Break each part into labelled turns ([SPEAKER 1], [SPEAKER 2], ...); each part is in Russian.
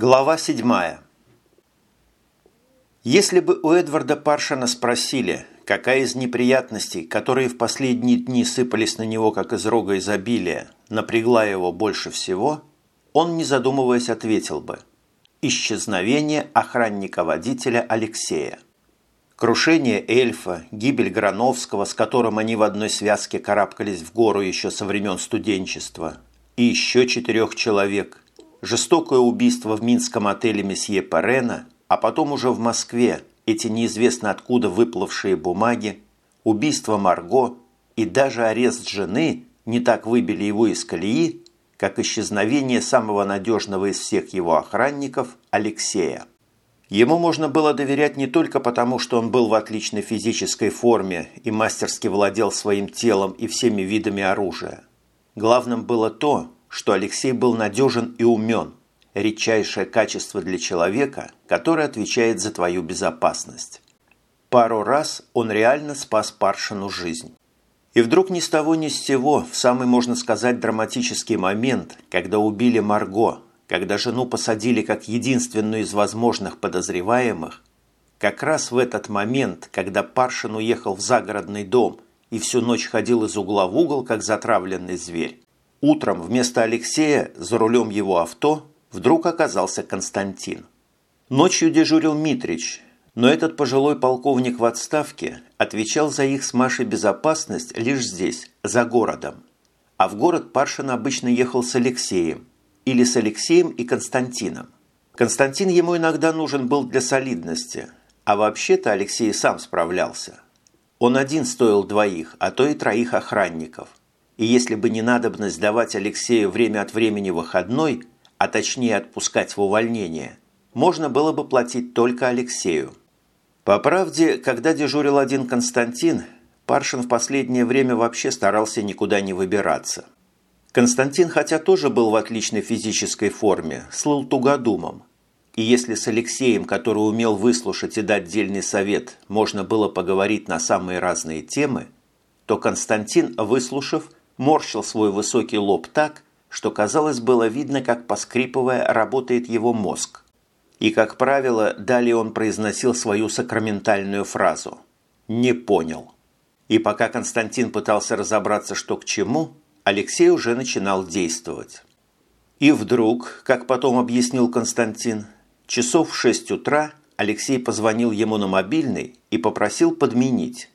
[SPEAKER 1] Глава 7. Если бы у Эдварда Паршана спросили, какая из неприятностей, которые в последние дни сыпались на него как из рога изобилия, напрягла его больше всего, он, не задумываясь, ответил бы «Исчезновение охранника-водителя Алексея». Крушение эльфа, гибель Грановского, с которым они в одной связке карабкались в гору еще со времен студенчества, и еще четырех человек – жестокое убийство в минском отеле месье Парена, а потом уже в Москве эти неизвестно откуда выплывшие бумаги, убийство Марго и даже арест жены не так выбили его из колеи, как исчезновение самого надежного из всех его охранников Алексея. Ему можно было доверять не только потому, что он был в отличной физической форме и мастерски владел своим телом и всеми видами оружия. Главным было то, что Алексей был надежен и умен, редчайшее качество для человека, который отвечает за твою безопасность. Пару раз он реально спас Паршину жизнь. И вдруг ни с того ни с сего, в самый, можно сказать, драматический момент, когда убили Марго, когда жену посадили как единственную из возможных подозреваемых, как раз в этот момент, когда Паршин уехал в загородный дом и всю ночь ходил из угла в угол, как затравленный зверь, Утром вместо Алексея за рулем его авто вдруг оказался Константин. Ночью дежурил Митрич, но этот пожилой полковник в отставке отвечал за их с Машей безопасность лишь здесь, за городом. А в город Паршин обычно ехал с Алексеем, или с Алексеем и Константином. Константин ему иногда нужен был для солидности, а вообще-то Алексей сам справлялся. Он один стоил двоих, а то и троих охранников и если бы не надобность давать Алексею время от времени выходной, а точнее отпускать в увольнение, можно было бы платить только Алексею. По правде, когда дежурил один Константин, Паршин в последнее время вообще старался никуда не выбираться. Константин, хотя тоже был в отличной физической форме, слыл тугодумом. И если с Алексеем, который умел выслушать и дать дельный совет, можно было поговорить на самые разные темы, то Константин, выслушав, морщил свой высокий лоб так, что, казалось, было видно, как, поскрипывая, работает его мозг. И, как правило, далее он произносил свою сакраментальную фразу «не понял». И пока Константин пытался разобраться, что к чему, Алексей уже начинал действовать. И вдруг, как потом объяснил Константин, часов в шесть утра Алексей позвонил ему на мобильный и попросил подменить.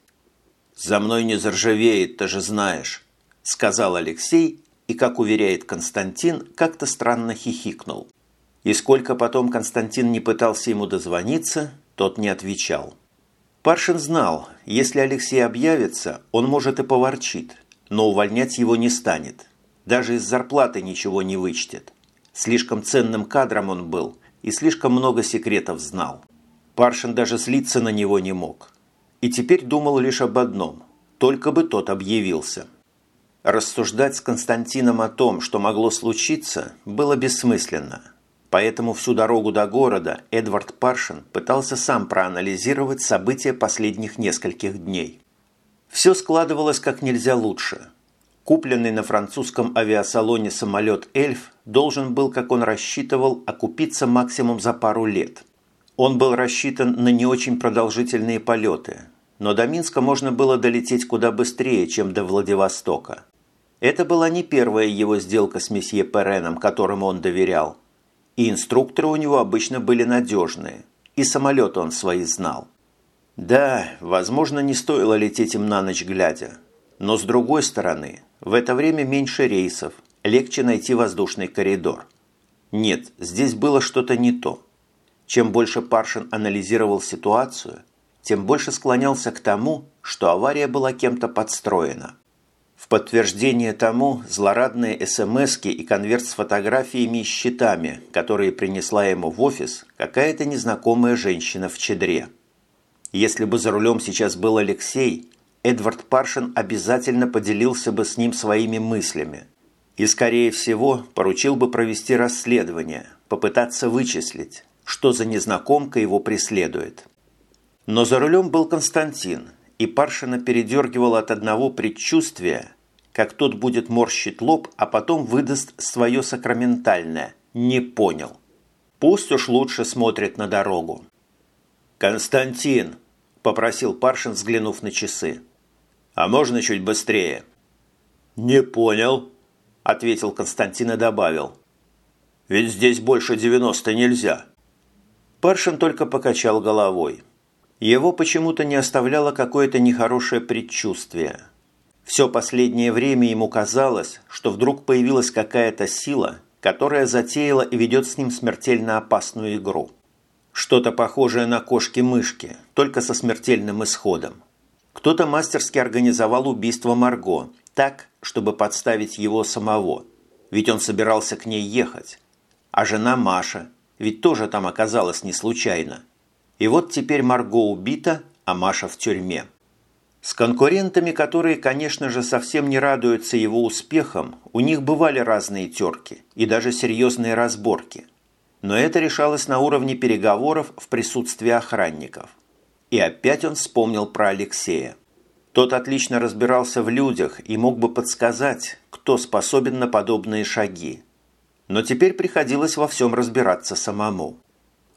[SPEAKER 1] «За мной не заржавеет, ты же знаешь. – сказал Алексей и, как уверяет Константин, как-то странно хихикнул. И сколько потом Константин не пытался ему дозвониться, тот не отвечал. Паршин знал, если Алексей объявится, он может и поворчит, но увольнять его не станет. Даже из зарплаты ничего не вычтет. Слишком ценным кадром он был и слишком много секретов знал. Паршин даже слиться на него не мог. И теперь думал лишь об одном – только бы тот объявился. Рассуждать с Константином о том, что могло случиться, было бессмысленно. Поэтому всю дорогу до города Эдвард Паршин пытался сам проанализировать события последних нескольких дней. Все складывалось как нельзя лучше. Купленный на французском авиасалоне самолет «Эльф» должен был, как он рассчитывал, окупиться максимум за пару лет. Он был рассчитан на не очень продолжительные полеты, но до Минска можно было долететь куда быстрее, чем до Владивостока. Это была не первая его сделка с месье Переном, которому он доверял. И инструкторы у него обычно были надежные, и самолеты он свои знал. Да, возможно, не стоило лететь им на ночь глядя. Но с другой стороны, в это время меньше рейсов, легче найти воздушный коридор. Нет, здесь было что-то не то. Чем больше Паршин анализировал ситуацию, тем больше склонялся к тому, что авария была кем-то подстроена – в подтверждение тому злорадные смс и конверт с фотографиями и счетами, которые принесла ему в офис какая-то незнакомая женщина в чедре. Если бы за рулем сейчас был Алексей, Эдвард Паршин обязательно поделился бы с ним своими мыслями. И, скорее всего, поручил бы провести расследование, попытаться вычислить, что за незнакомка его преследует. Но за рулем был Константин – и Паршина передергивала от одного предчувствия, как тот будет морщить лоб, а потом выдаст свое сакраментальное «не понял». Пусть уж лучше смотрит на дорогу. «Константин!» – попросил Паршин, взглянув на часы. «А можно чуть быстрее?» «Не понял», – ответил Константин и добавил. «Ведь здесь больше девяносто нельзя». Паршин только покачал головой. Его почему-то не оставляло какое-то нехорошее предчувствие. Все последнее время ему казалось, что вдруг появилась какая-то сила, которая затеяла и ведет с ним смертельно опасную игру. Что-то похожее на кошки-мышки, только со смертельным исходом. Кто-то мастерски организовал убийство Марго, так, чтобы подставить его самого, ведь он собирался к ней ехать. А жена Маша, ведь тоже там оказалась не случайно. И вот теперь Марго убита, а Маша в тюрьме. С конкурентами, которые, конечно же, совсем не радуются его успехам, у них бывали разные терки и даже серьезные разборки. Но это решалось на уровне переговоров в присутствии охранников. И опять он вспомнил про Алексея. Тот отлично разбирался в людях и мог бы подсказать, кто способен на подобные шаги. Но теперь приходилось во всем разбираться самому.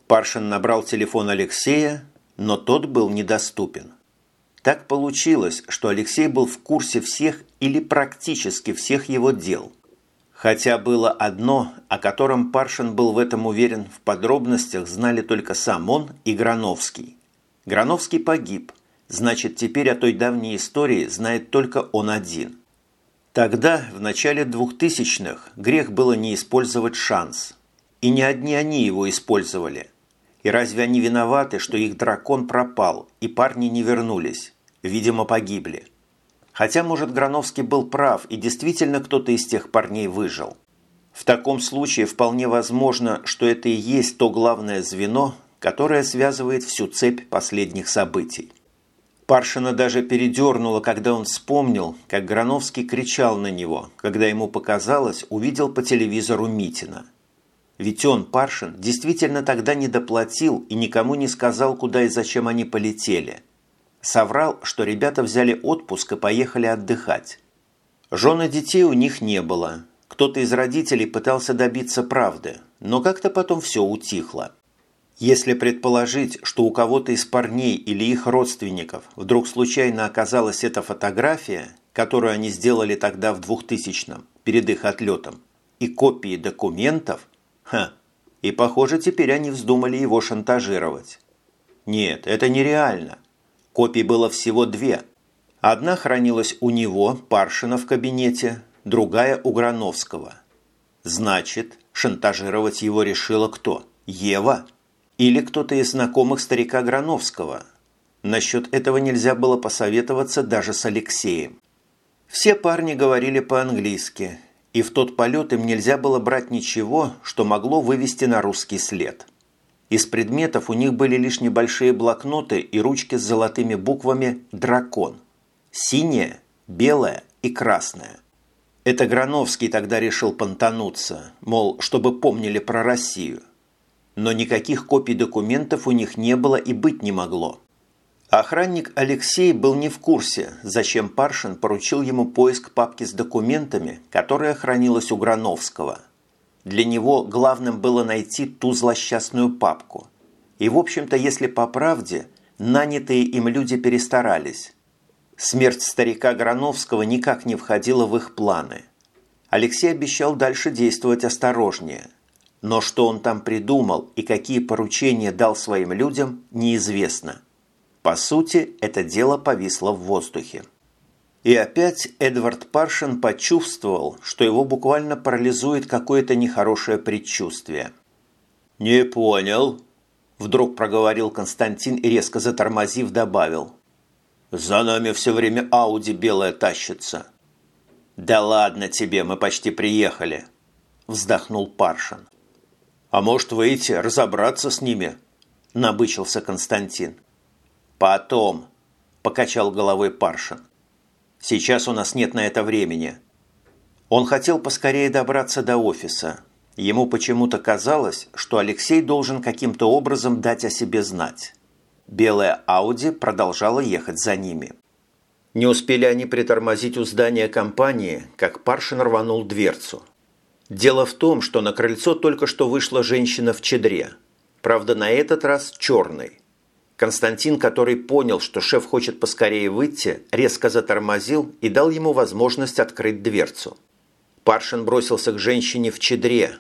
[SPEAKER 1] Паршин набрал телефон Алексея, но тот был недоступен. Так получилось, что Алексей был в курсе всех или практически всех его дел. Хотя было одно, о котором Паршин был в этом уверен, в подробностях знали только сам он и Грановский. Грановский погиб – Значит, теперь о той давней истории знает только он один. Тогда, в начале двухтысячных, грех было не использовать шанс. И не одни они его использовали. И разве они виноваты, что их дракон пропал, и парни не вернулись? Видимо, погибли. Хотя, может, Грановский был прав, и действительно кто-то из тех парней выжил. В таком случае вполне возможно, что это и есть то главное звено, которое связывает всю цепь последних событий. Паршина даже передернуло, когда он вспомнил, как Грановский кричал на него, когда ему показалось, увидел по телевизору Митина. Ведь он, Паршин, действительно тогда не доплатил и никому не сказал, куда и зачем они полетели. Соврал, что ребята взяли отпуск и поехали отдыхать. Жены детей у них не было. Кто-то из родителей пытался добиться правды, но как-то потом все утихло. Если предположить, что у кого-то из парней или их родственников вдруг случайно оказалась эта фотография, которую они сделали тогда в 2000-м, перед их отлетом, и копии документов, ха, и похоже теперь они вздумали его шантажировать. Нет, это нереально. Копий было всего две. Одна хранилась у него, Паршина, в кабинете, другая у Грановского. Значит, шантажировать его решила кто? Ева? Или кто-то из знакомых старика Грановского. Насчет этого нельзя было посоветоваться даже с Алексеем. Все парни говорили по-английски, и в тот полет им нельзя было брать ничего, что могло вывести на русский след. Из предметов у них были лишь небольшие блокноты и ручки с золотыми буквами «Дракон». Синяя, белая и красная. Это Грановский тогда решил понтануться, мол, чтобы помнили про Россию – но никаких копий документов у них не было и быть не могло. Охранник Алексей был не в курсе, зачем Паршин поручил ему поиск папки с документами, которая хранилась у Грановского. Для него главным было найти ту злосчастную папку. И, в общем-то, если по правде, нанятые им люди перестарались. Смерть старика Грановского никак не входила в их планы. Алексей обещал дальше действовать осторожнее – но что он там придумал и какие поручения дал своим людям, неизвестно. По сути, это дело повисло в воздухе. И опять Эдвард Паршин почувствовал, что его буквально парализует какое-то нехорошее предчувствие. «Не понял», – вдруг проговорил Константин и резко затормозив добавил. «За нами все время Ауди белая тащится». «Да ладно тебе, мы почти приехали», – вздохнул Паршин. «А может, выйти, разобраться с ними?» – набычился Константин. «Потом», – покачал головой Паршин. «Сейчас у нас нет на это времени». Он хотел поскорее добраться до офиса. Ему почему-то казалось, что Алексей должен каким-то образом дать о себе знать. Белая Ауди продолжала ехать за ними. Не успели они притормозить у здания компании, как Паршин рванул дверцу – Дело в том, что на крыльцо только что вышла женщина в чедре. Правда, на этот раз черный. Константин, который понял, что шеф хочет поскорее выйти, резко затормозил и дал ему возможность открыть дверцу. Паршин бросился к женщине в чедре,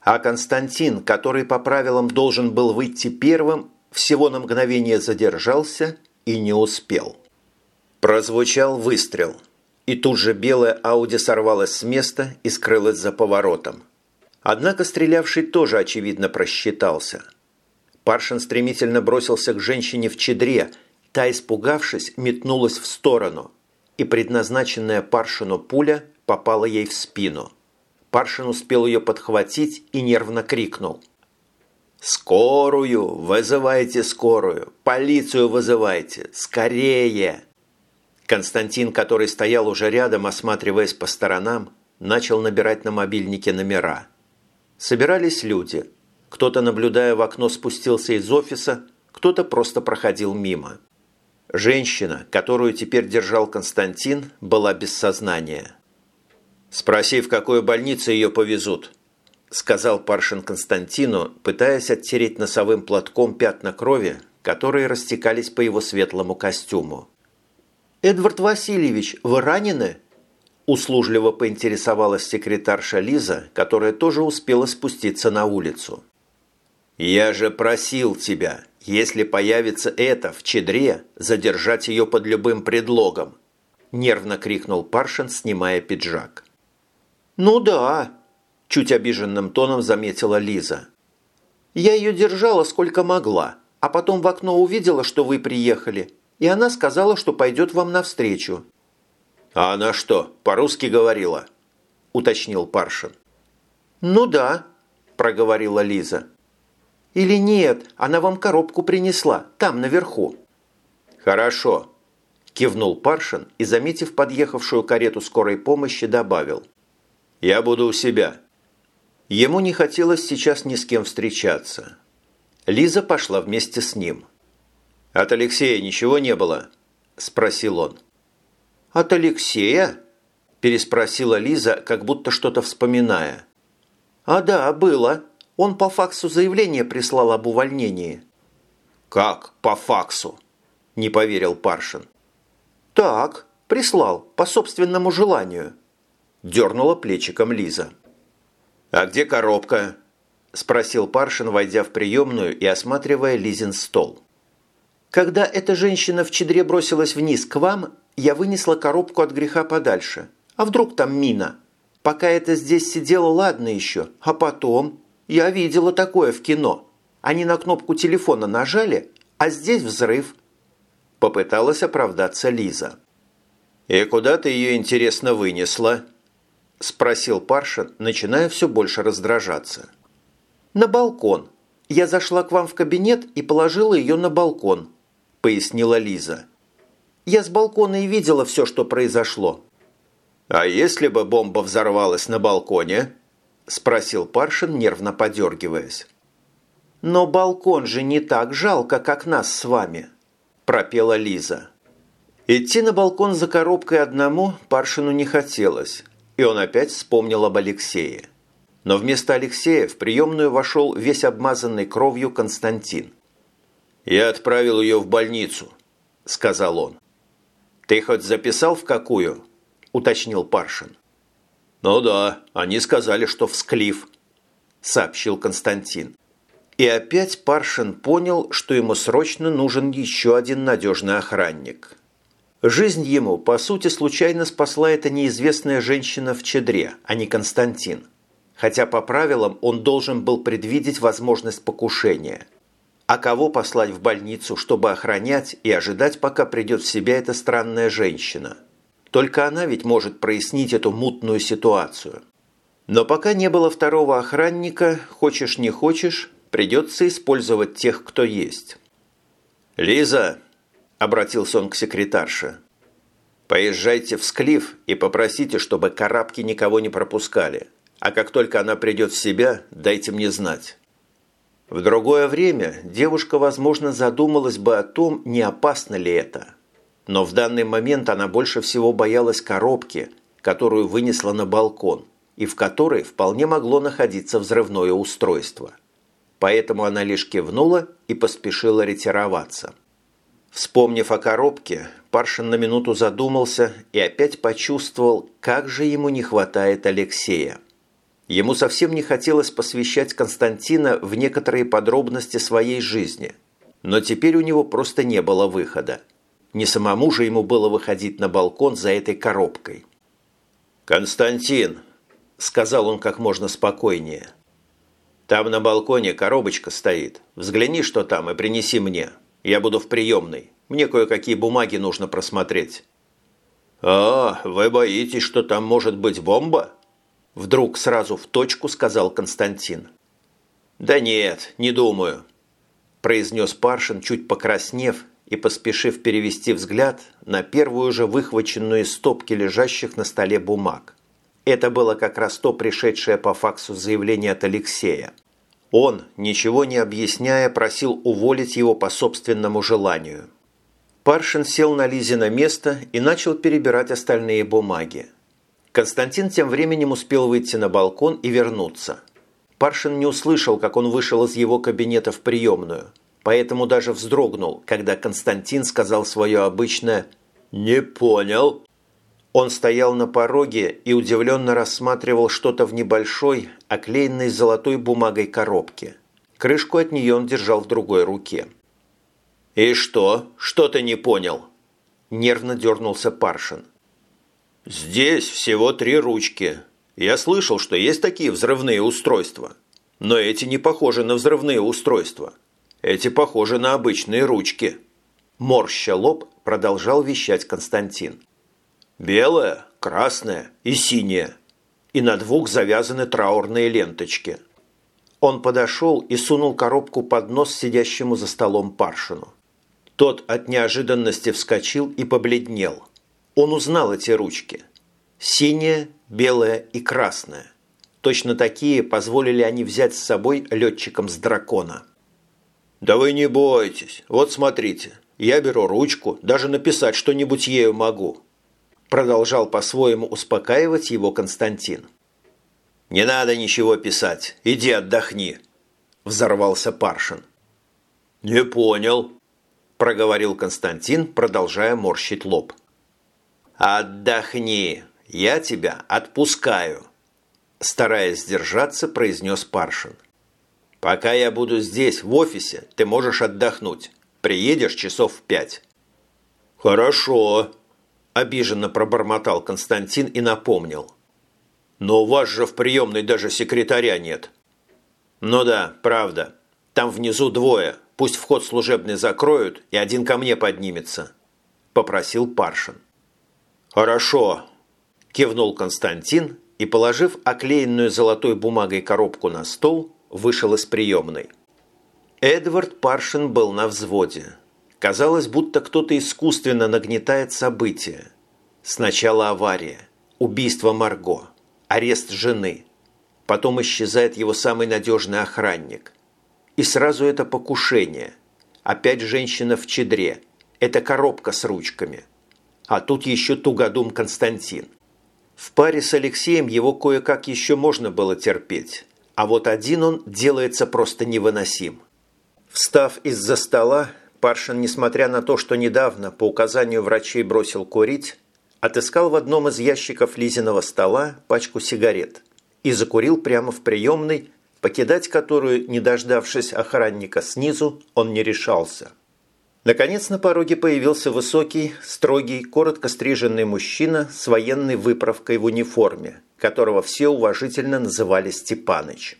[SPEAKER 1] а Константин, который по правилам должен был выйти первым, всего на мгновение задержался и не успел. Прозвучал выстрел, и тут же белая Ауди сорвалась с места и скрылась за поворотом. Однако стрелявший тоже, очевидно, просчитался. Паршин стремительно бросился к женщине в чедре, та, испугавшись, метнулась в сторону, и предназначенная Паршину пуля попала ей в спину. Паршин успел ее подхватить и нервно крикнул. «Скорую! Вызывайте скорую! Полицию вызывайте! Скорее!» Константин, который стоял уже рядом, осматриваясь по сторонам, начал набирать на мобильнике номера. Собирались люди. Кто-то, наблюдая в окно, спустился из офиса, кто-то просто проходил мимо. Женщина, которую теперь держал Константин, была без сознания. «Спроси, в какую больницу ее повезут», – сказал Паршин Константину, пытаясь оттереть носовым платком пятна крови, которые растекались по его светлому костюму. «Эдвард Васильевич, вы ранены?» Услужливо поинтересовалась секретарша Лиза, которая тоже успела спуститься на улицу. «Я же просил тебя, если появится это в чедре, задержать ее под любым предлогом!» Нервно крикнул Паршин, снимая пиджак. «Ну да», – чуть обиженным тоном заметила Лиза. «Я ее держала сколько могла, а потом в окно увидела, что вы приехали, и она сказала, что пойдет вам навстречу». «А она что, по-русски говорила?» – уточнил Паршин. «Ну да», – проговорила Лиза. «Или нет, она вам коробку принесла, там, наверху». «Хорошо», – кивнул Паршин и, заметив подъехавшую карету скорой помощи, добавил – я буду у себя». Ему не хотелось сейчас ни с кем встречаться. Лиза пошла вместе с ним. «От Алексея ничего не было?» – спросил он.
[SPEAKER 2] «От Алексея?» – переспросила Лиза, как будто что-то вспоминая. «А да, было. Он по факсу заявление прислал об увольнении».
[SPEAKER 1] «Как по факсу?» – не поверил Паршин.
[SPEAKER 2] «Так, прислал, по собственному желанию».
[SPEAKER 1] – дернула плечиком Лиза. «А где коробка?» – спросил Паршин, войдя в приемную и осматривая Лизин стол.
[SPEAKER 2] «Когда эта женщина в чедре бросилась вниз к вам, я вынесла коробку от греха подальше. А вдруг там мина? Пока это здесь сидела, ладно еще. А потом? Я видела такое в кино. Они на кнопку телефона нажали, а здесь взрыв».
[SPEAKER 1] Попыталась оправдаться Лиза. «И куда ты ее, интересно, вынесла?» – спросил Паршин, начиная все больше раздражаться.
[SPEAKER 2] «На балкон. Я зашла к вам в кабинет и положила ее на балкон», – пояснила Лиза. «Я с балкона и видела все, что произошло».
[SPEAKER 1] «А если бы бомба взорвалась на балконе?» – спросил Паршин, нервно подергиваясь.
[SPEAKER 2] «Но балкон же не так жалко, как нас с вами», – пропела Лиза. Идти на балкон за коробкой одному Паршину не хотелось и он опять вспомнил об Алексее. Но вместо Алексея в приемную вошел весь обмазанный кровью Константин.
[SPEAKER 1] «Я отправил ее в больницу», – сказал он.
[SPEAKER 2] «Ты хоть записал в какую?» – уточнил Паршин.
[SPEAKER 1] «Ну да, они сказали, что в Склиф», –
[SPEAKER 2] сообщил Константин. И опять Паршин понял, что ему срочно нужен еще один надежный охранник. Жизнь ему, по сути, случайно спасла эта неизвестная женщина в чедре, а не Константин. Хотя по правилам он должен был предвидеть возможность покушения. А кого послать в больницу, чтобы охранять и ожидать, пока придет в себя эта странная женщина? Только она ведь может прояснить эту мутную ситуацию. Но пока не было второго охранника, хочешь не хочешь, придется использовать тех, кто есть.
[SPEAKER 1] «Лиза!» – обратился он к секретарше. «Поезжайте в Склиф и попросите, чтобы карабки никого не пропускали. А как только она придет в себя, дайте мне знать».
[SPEAKER 2] В другое время девушка, возможно, задумалась бы о том, не опасно ли это. Но в данный момент она больше всего боялась коробки, которую вынесла на балкон, и в которой вполне могло находиться взрывное устройство. Поэтому она лишь кивнула и поспешила ретироваться. Вспомнив о коробке, Паршин на минуту задумался и опять почувствовал, как же ему не хватает Алексея. Ему совсем не хотелось посвящать Константина в некоторые подробности своей жизни, но теперь у него просто не было выхода. Не самому же ему было выходить на балкон за этой коробкой. «Константин!» – сказал он как можно спокойнее. «Там на балконе коробочка стоит. Взгляни, что там, и принеси мне. Я буду в приемной. Мне кое-какие бумаги нужно просмотреть». «А, вы боитесь, что там может быть бомба?» Вдруг сразу в точку сказал Константин. «Да нет, не думаю», – произнес Паршин, чуть покраснев и поспешив перевести взгляд на первую же выхваченную из стопки лежащих на столе бумаг. Это было как раз то пришедшее по факсу заявление от Алексея. Он, ничего не объясняя, просил уволить его по собственному желанию. Паршин сел на Лизе на место и начал перебирать остальные бумаги. Константин тем временем успел выйти на балкон и вернуться. Паршин не услышал, как он вышел из его кабинета в приемную, поэтому даже вздрогнул, когда Константин сказал свое обычное «Не понял». Он стоял на пороге и удивленно рассматривал что-то в небольшой, оклеенной золотой бумагой коробке. Крышку от нее он держал в другой руке. «И что? Что ты не понял?» Нервно дернулся Паршин. «Здесь всего три ручки. Я слышал, что есть такие взрывные устройства. Но эти не похожи на взрывные устройства. Эти похожи на обычные ручки». Морща лоб продолжал вещать Константин. «Белая, красная и синяя. И на двух завязаны траурные ленточки». Он подошел и сунул коробку под нос сидящему за столом Паршину. Тот от неожиданности вскочил и побледнел – он узнал эти ручки. Синяя, белая и красная. Точно такие позволили они взять с собой летчикам с дракона. «Да вы не бойтесь. Вот смотрите. Я беру ручку, даже написать что-нибудь ею могу». Продолжал по-своему успокаивать его Константин. «Не надо ничего писать. Иди отдохни», – взорвался Паршин. «Не понял», – проговорил Константин, продолжая морщить лоб. «Отдохни, я тебя отпускаю», – стараясь сдержаться, произнес Паршин. «Пока я буду здесь, в офисе, ты можешь отдохнуть. Приедешь часов в пять». «Хорошо», – обиженно пробормотал Константин и напомнил. «Но у вас же в приемной даже секретаря нет». «Ну да, правда. Там внизу двое. Пусть вход служебный закроют, и один ко мне поднимется», – попросил Паршин. «Хорошо», – кивнул Константин и, положив оклеенную золотой бумагой коробку на стол, вышел из приемной. Эдвард Паршин был на взводе. Казалось, будто кто-то искусственно нагнетает события. Сначала авария, убийство Марго, арест жены. Потом исчезает его самый надежный охранник. И сразу это покушение. Опять женщина в чедре. Это коробка с ручками – а тут еще тугодум Константин. В паре с Алексеем его кое-как еще можно было терпеть, а вот один он делается просто невыносим. Встав из-за стола, Паршин, несмотря на то, что недавно по указанию врачей бросил курить, отыскал в одном из ящиков Лизиного стола пачку сигарет и закурил прямо в приемной, покидать которую, не дождавшись охранника снизу, он не решался. Наконец на пороге появился высокий, строгий, коротко стриженный мужчина с военной выправкой в униформе, которого все уважительно называли Степаныч.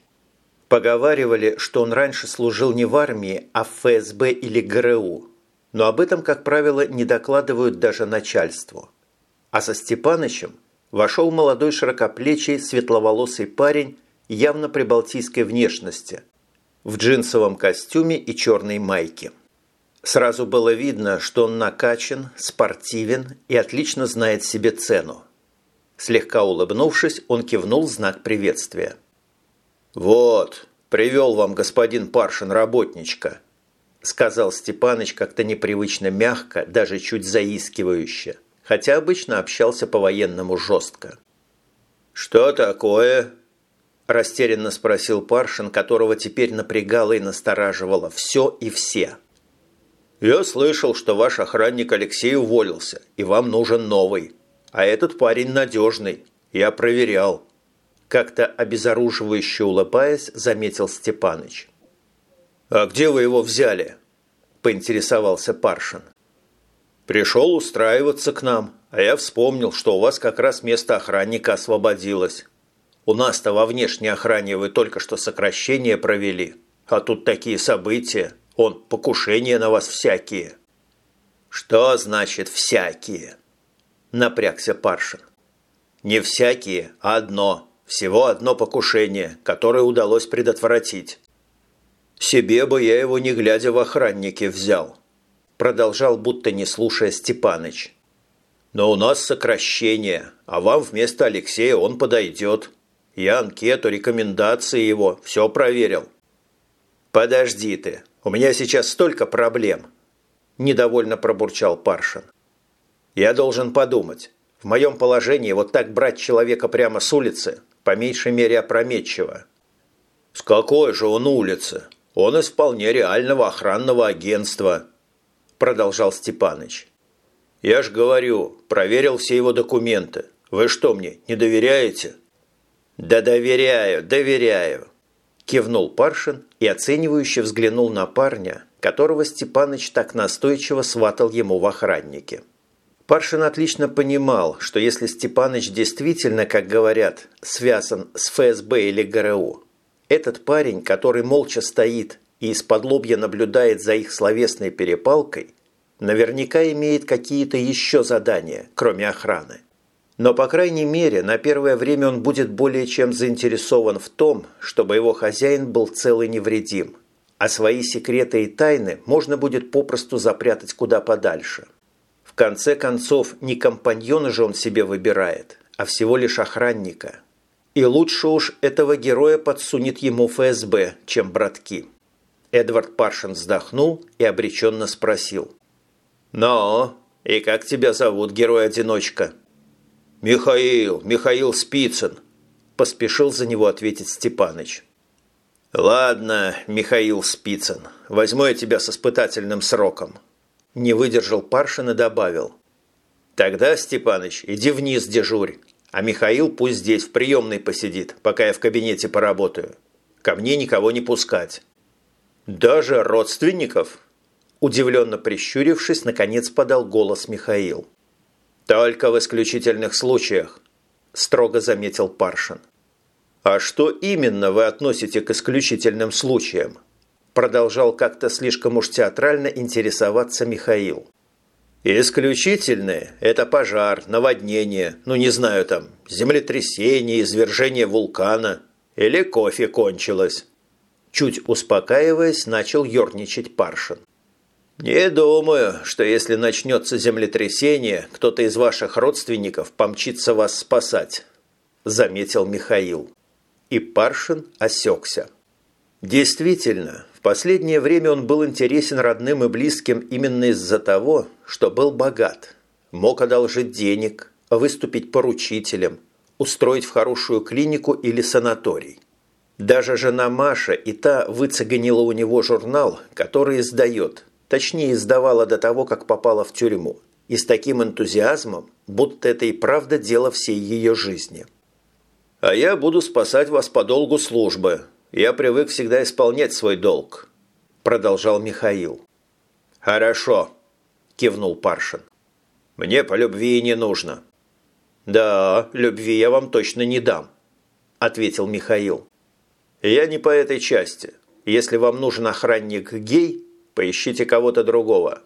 [SPEAKER 2] Поговаривали, что он раньше служил не в армии, а в ФСБ или ГРУ, но об этом, как правило, не докладывают даже начальству. А со Степанычем вошел молодой широкоплечий светловолосый парень явно прибалтийской внешности, в джинсовом костюме и черной майке. Сразу было видно, что он накачан, спортивен и отлично знает себе цену. Слегка улыбнувшись, он кивнул знак приветствия. «Вот, привел вам господин Паршин работничка», сказал Степаныч как-то непривычно мягко, даже чуть заискивающе, хотя обычно общался по-военному жестко. «Что такое?» – растерянно спросил Паршин, которого теперь напрягало и настораживало все и все. «Я слышал, что ваш охранник Алексей уволился, и вам нужен новый. А этот парень надежный. Я проверял». Как-то обезоруживающе улыбаясь, заметил Степаныч. «А где вы его взяли?» – поинтересовался Паршин. «Пришел устраиваться к нам, а я вспомнил, что у вас как раз место охранника освободилось. У нас-то во внешней охране вы только что сокращение провели, а тут такие события, он покушения на вас всякие». «Что значит «всякие»?» – напрягся Паршин. «Не всякие, а одно. Всего одно покушение, которое удалось предотвратить. Себе бы я его не глядя в охраннике взял. Продолжал, будто не слушая Степаныч. Но у нас сокращение, а вам вместо Алексея он подойдет. Я анкету, рекомендации его, все проверил. Подожди ты, у меня сейчас столько проблем. Недовольно пробурчал Паршин. Я должен подумать. В моем положении вот так брать человека прямо с улицы, по меньшей мере опрометчиво. С какой же он улицы? Он из вполне реального охранного агентства, продолжал Степаныч. Я ж говорю, проверил все его документы. Вы что мне, не доверяете? Да доверяю, доверяю, кивнул Паршин и оценивающе взглянул на парня, которого Степаныч так настойчиво сватал ему в охраннике. Паршин отлично понимал, что если Степаныч действительно, как говорят, связан с ФСБ или ГРУ, этот парень, который молча стоит и из-под лобья наблюдает за их словесной перепалкой, наверняка имеет какие-то еще задания, кроме охраны. Но, по крайней мере, на первое время он будет более чем заинтересован в том, чтобы его хозяин был цел и невредим, а свои секреты и тайны можно будет попросту запрятать куда подальше. В конце концов, не компаньона же он себе выбирает, а всего лишь охранника – и лучше уж этого героя подсунет ему ФСБ, чем братки. Эдвард Паршин вздохнул и обреченно спросил. «Но, и как тебя зовут, герой-одиночка?» «Михаил, Михаил Спицын», – поспешил за него ответить Степаныч. «Ладно, Михаил Спицын, возьму я тебя с испытательным сроком». Не выдержал Паршин и добавил. «Тогда, Степаныч, иди вниз дежурь, а Михаил пусть здесь в приемной посидит, пока я в кабинете поработаю. Ко мне никого не пускать. Даже родственников? Удивленно прищурившись, наконец подал голос Михаил. Только в исключительных случаях, строго заметил Паршин. А что именно вы относите к исключительным случаям? Продолжал как-то слишком уж театрально интересоваться Михаил. Исключительные – это пожар, наводнение, ну не знаю там, землетрясение, извержение вулкана или кофе кончилось. Чуть успокаиваясь, начал ерничать Паршин. «Не думаю, что если начнется землетрясение, кто-то из ваших родственников помчится вас спасать», – заметил Михаил. И Паршин осекся. Действительно, в последнее время он был интересен родным и близким именно из-за того, что был богат. Мог одолжить денег, выступить поручителем, устроить в хорошую клинику или санаторий. Даже жена Маша и та выцегонила у него журнал, который издает, точнее издавала до того, как попала в тюрьму, и с таким энтузиазмом, будто это и правда дело всей ее жизни. «А я буду спасать вас по долгу службы», я привык всегда исполнять свой долг», – продолжал Михаил. «Хорошо», – кивнул Паршин. «Мне по любви не нужно». «Да, любви я вам точно не дам», – ответил Михаил. «Я не по этой части. Если вам нужен охранник гей, поищите кого-то другого».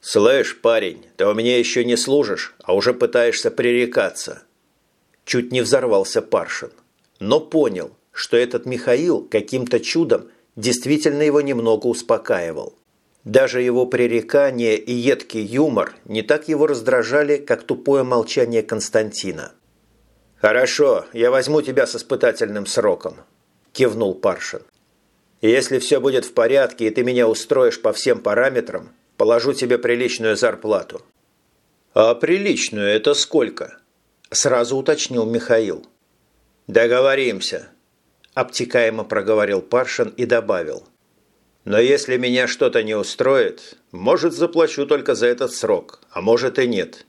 [SPEAKER 2] «Слышь, парень, ты у меня еще не служишь, а уже пытаешься пререкаться». Чуть не взорвался Паршин, но понял, что этот Михаил каким-то чудом действительно его немного успокаивал. Даже его пререкания и едкий юмор не так его раздражали, как тупое молчание Константина. «Хорошо, я возьму тебя с испытательным сроком», – кивнул Паршин. «Если все будет в порядке и ты меня устроишь по всем параметрам, положу тебе приличную зарплату». «А приличную это сколько?» – сразу уточнил Михаил. «Договоримся», – обтекаемо проговорил Паршин и добавил. «Но если меня что-то не устроит, может, заплачу только за этот срок, а может и нет».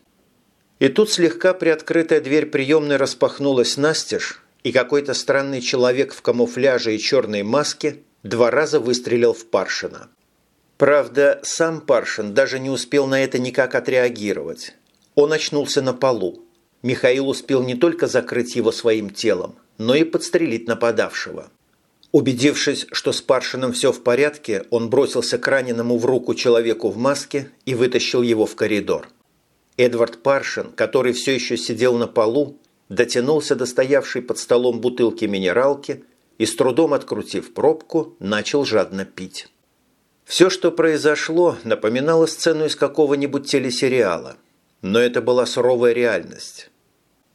[SPEAKER 2] И тут слегка приоткрытая дверь приемной распахнулась настежь, и какой-то странный человек в камуфляже и черной маске два раза выстрелил в Паршина. Правда, сам Паршин даже не успел на это никак отреагировать. Он очнулся на полу. Михаил успел не только закрыть его своим телом, но и подстрелить нападавшего. Убедившись, что с Паршином все в порядке, он бросился к раненому в руку человеку в маске и вытащил его в коридор. Эдвард Паршин, который все еще сидел на полу, дотянулся до стоявшей под столом бутылки минералки и, с трудом открутив пробку, начал жадно пить. Все, что произошло, напоминало сцену из какого-нибудь телесериала. Но это была суровая реальность.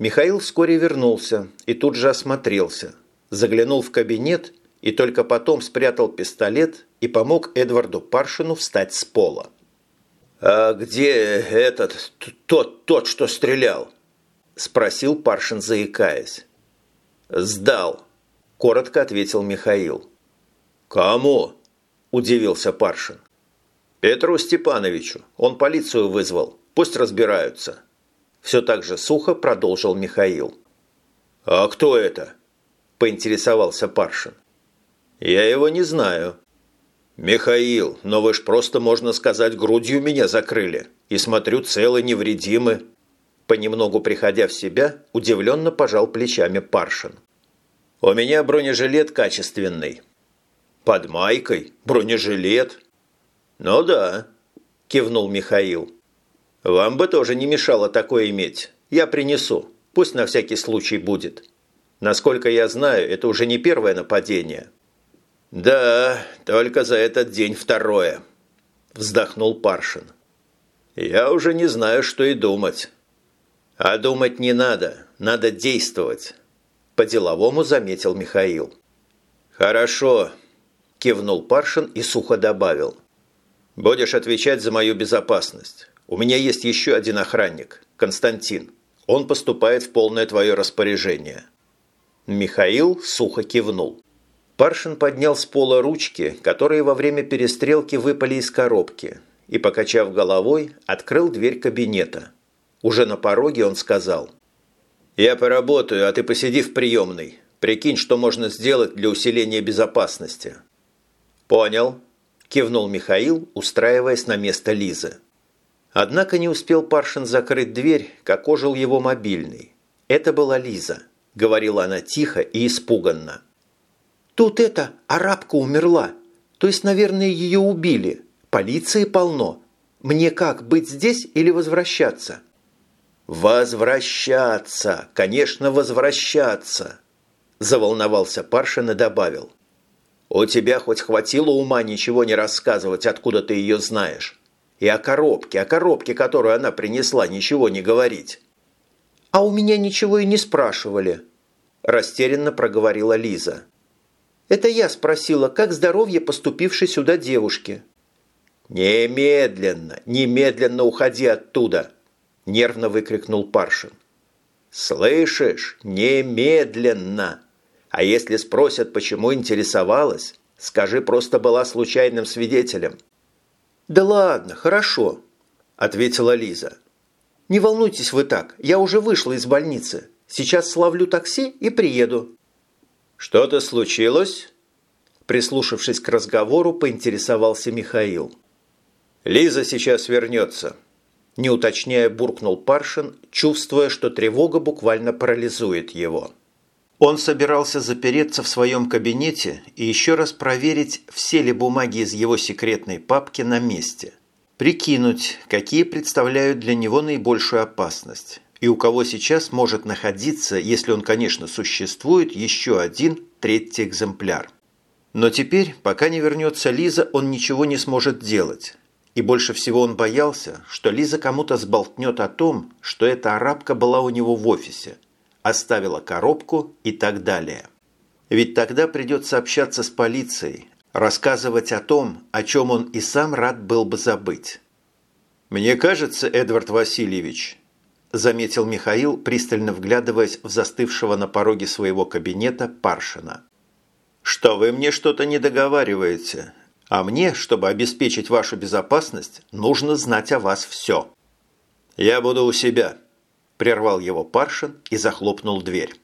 [SPEAKER 2] Михаил вскоре вернулся и тут же осмотрелся, заглянул в кабинет и только потом спрятал пистолет и помог Эдварду Паршину встать с пола.
[SPEAKER 1] «А где этот, тот, тот, что стрелял?» – спросил Паршин, заикаясь.
[SPEAKER 2] «Сдал», – коротко ответил Михаил.
[SPEAKER 1] «Кому?» – удивился Паршин.
[SPEAKER 2] «Петру Степановичу. Он полицию вызвал. Пусть разбираются». Все так же сухо продолжил Михаил.
[SPEAKER 1] «А кто это?»
[SPEAKER 2] – поинтересовался Паршин.
[SPEAKER 1] «Я его не знаю», «Михаил, но вы ж просто, можно сказать, грудью меня закрыли. И смотрю, целы, невредимы».
[SPEAKER 2] Понемногу приходя в себя, удивленно пожал плечами Паршин.
[SPEAKER 1] «У меня бронежилет качественный».
[SPEAKER 2] «Под майкой? Бронежилет?»
[SPEAKER 1] «Ну да», – кивнул
[SPEAKER 2] Михаил.
[SPEAKER 1] «Вам бы тоже не мешало такое иметь. Я принесу. Пусть на всякий случай будет. Насколько я знаю, это уже не первое нападение».
[SPEAKER 2] «Да, только за этот день второе», – вздохнул Паршин.
[SPEAKER 1] «Я уже не знаю, что и думать».
[SPEAKER 2] «А думать не надо, надо действовать», – по-деловому заметил Михаил.
[SPEAKER 1] «Хорошо», –
[SPEAKER 2] кивнул Паршин и сухо добавил.
[SPEAKER 1] «Будешь отвечать за мою безопасность. У меня есть еще один охранник, Константин. Он поступает в полное твое распоряжение».
[SPEAKER 2] Михаил сухо кивнул. Паршин поднял с пола ручки, которые во время перестрелки выпали из коробки, и, покачав головой, открыл дверь кабинета. Уже на пороге он сказал.
[SPEAKER 1] «Я поработаю, а ты посиди в приемной. Прикинь, что можно сделать для усиления безопасности».
[SPEAKER 2] «Понял», – кивнул Михаил, устраиваясь на место Лизы. Однако не успел Паршин закрыть дверь, как ожил его мобильный. Это была Лиза. Говорила она тихо и испуганно. Тут эта арабка умерла. То есть, наверное, ее убили. Полиции полно. Мне как, быть здесь или возвращаться?» «Возвращаться! Конечно, возвращаться!» Заволновался Паршин и добавил. «У тебя хоть хватило ума ничего не рассказывать, откуда ты ее знаешь? И о коробке, о коробке, которую она принесла, ничего не говорить». «А у меня ничего и не спрашивали», – растерянно проговорила Лиза. Это я спросила, как здоровье поступившей сюда девушки. «Немедленно, немедленно уходи оттуда!» – нервно выкрикнул Паршин. «Слышишь? Немедленно! А если спросят, почему интересовалась, скажи, просто была случайным свидетелем». «Да ладно, хорошо», – ответила Лиза. «Не волнуйтесь вы так, я уже вышла из больницы. Сейчас словлю такси и приеду».
[SPEAKER 1] «Что-то случилось?»
[SPEAKER 2] Прислушавшись к разговору, поинтересовался Михаил.
[SPEAKER 1] «Лиза сейчас вернется», – не уточняя буркнул Паршин, чувствуя, что тревога буквально парализует его. Он собирался запереться в своем кабинете и еще раз проверить, все ли бумаги из его секретной папки на месте. Прикинуть, какие представляют для него наибольшую опасность и у кого сейчас может находиться, если он, конечно, существует, еще один третий экземпляр. Но теперь, пока не вернется Лиза, он ничего не сможет делать. И больше всего он боялся, что Лиза кому-то сболтнет о том, что эта арабка была у него в офисе, оставила коробку и так далее. Ведь тогда придется общаться с полицией, рассказывать о том, о чем он и сам рад был бы забыть. «Мне кажется, Эдвард Васильевич», –
[SPEAKER 2] заметил Михаил, пристально вглядываясь в застывшего на пороге своего кабинета Паршина. «Что вы мне что-то не договариваете, а мне, чтобы обеспечить вашу безопасность, нужно знать о вас все». «Я буду у себя», – прервал его Паршин и захлопнул дверь.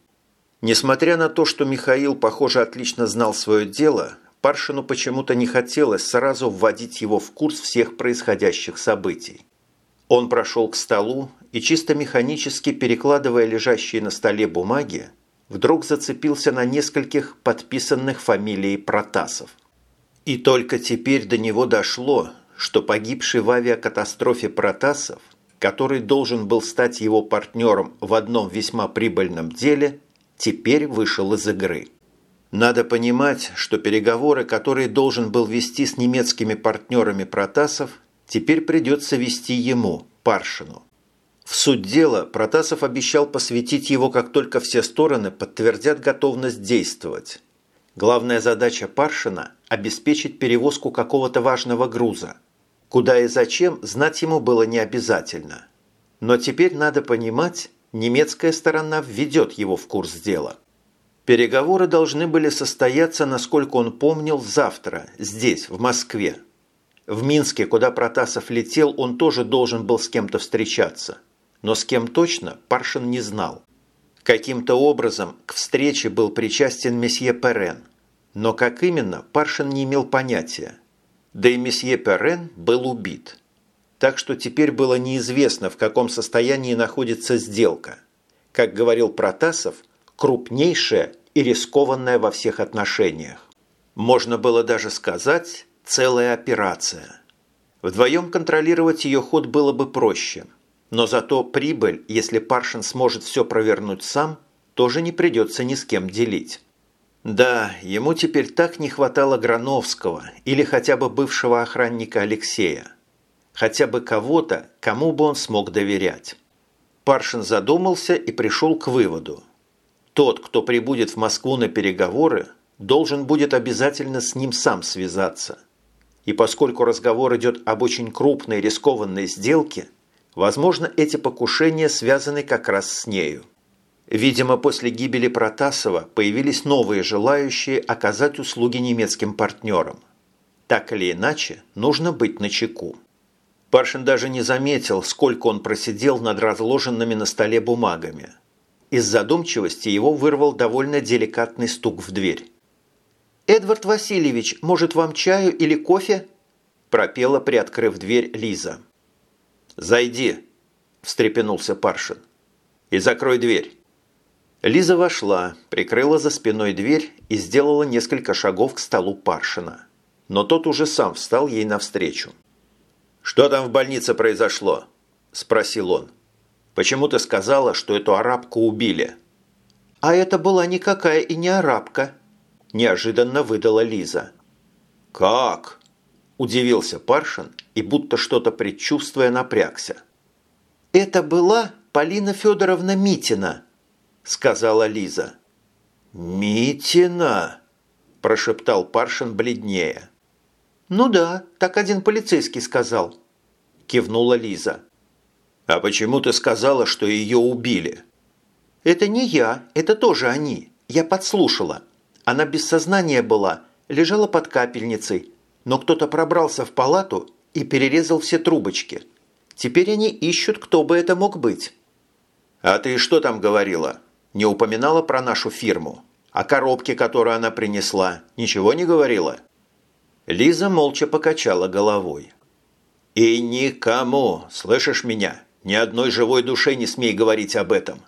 [SPEAKER 2] Несмотря на то, что Михаил, похоже, отлично знал свое дело, Паршину почему-то не хотелось сразу вводить его в курс всех происходящих событий. Он прошел к столу и, чисто механически перекладывая лежащие на столе бумаги, вдруг зацепился на нескольких подписанных фамилией Протасов. И только теперь до него дошло, что погибший в авиакатастрофе Протасов, который должен был стать его партнером в одном весьма прибыльном деле, теперь вышел из игры. Надо понимать, что переговоры, которые должен был вести с немецкими партнерами Протасов, теперь придется вести ему, Паршину. В суть дела Протасов обещал посвятить его, как только все стороны подтвердят готовность действовать. Главная задача Паршина – обеспечить перевозку какого-то важного груза. Куда и зачем, знать ему было не обязательно. Но теперь надо понимать, немецкая сторона введет его в курс дела. Переговоры должны были состояться, насколько он помнил, завтра, здесь, в Москве. В Минске, куда Протасов летел, он тоже должен был с кем-то встречаться. Но с кем точно, Паршин не знал. Каким-то образом к встрече был причастен месье Перен. Но как именно, Паршин не имел понятия. Да и месье Перен был убит. Так что теперь было неизвестно, в каком состоянии находится сделка. Как говорил Протасов – крупнейшая и рискованная во всех отношениях. Можно было даже сказать «целая операция». Вдвоем контролировать ее ход было бы проще, но зато прибыль, если Паршин сможет все провернуть сам, тоже не придется ни с кем делить. Да, ему теперь так не хватало Грановского или хотя бы бывшего охранника Алексея. Хотя бы кого-то, кому бы он смог доверять. Паршин задумался и пришел к выводу – тот, кто прибудет в Москву на переговоры, должен будет обязательно с ним сам связаться. И поскольку разговор идет об очень крупной рискованной сделке, возможно, эти покушения связаны как раз с нею. Видимо, после гибели Протасова появились новые желающие оказать услуги немецким партнерам. Так или иначе, нужно быть начеку. Паршин даже не заметил, сколько он просидел над разложенными на столе бумагами – из задумчивости его вырвал довольно деликатный стук в дверь. «Эдвард Васильевич, может, вам чаю или кофе?» пропела, приоткрыв дверь Лиза. «Зайди», – встрепенулся Паршин. «И закрой дверь». Лиза вошла, прикрыла за спиной дверь и сделала несколько шагов к столу Паршина. Но тот уже сам встал ей навстречу. «Что там в больнице произошло?» – спросил он. Почему ты сказала, что эту арабку убили?» «А это была никакая и не арабка», – неожиданно выдала Лиза. «Как?» – удивился Паршин и будто что-то предчувствуя напрягся. «Это была Полина Федоровна Митина», – сказала Лиза. «Митина?» – прошептал Паршин бледнее.
[SPEAKER 3] «Ну да, так один полицейский сказал», – кивнула Лиза.
[SPEAKER 2] «А почему ты сказала, что ее убили?»
[SPEAKER 3] «Это не я, это тоже они. Я подслушала. Она без сознания была, лежала под капельницей, но кто-то пробрался в палату и перерезал все трубочки. Теперь они ищут, кто бы это мог быть».
[SPEAKER 2] «А ты что там говорила? Не упоминала про нашу фирму? О коробке, которую она принесла, ничего не говорила?» Лиза молча покачала головой. «И никому, слышишь меня, ни одной живой душе не смей говорить об этом.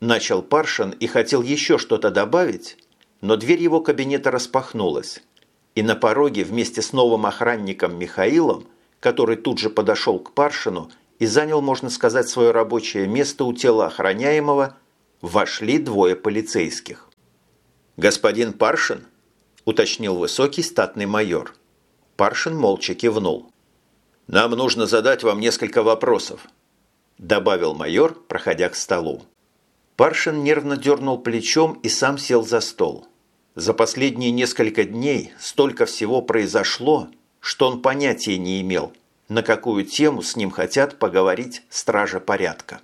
[SPEAKER 2] Начал Паршин и хотел еще что-то добавить, но дверь его кабинета распахнулась. И на пороге вместе с новым охранником Михаилом, который тут же подошел к Паршину и занял, можно сказать, свое рабочее место у тела охраняемого, вошли двое полицейских. «Господин Паршин?» – уточнил высокий статный майор. Паршин молча кивнул. «Нам нужно задать вам несколько вопросов», – добавил майор, проходя к столу. Паршин нервно дернул плечом и сам сел за стол. За последние несколько дней столько всего произошло, что он понятия не имел, на какую тему с ним хотят поговорить стража порядка.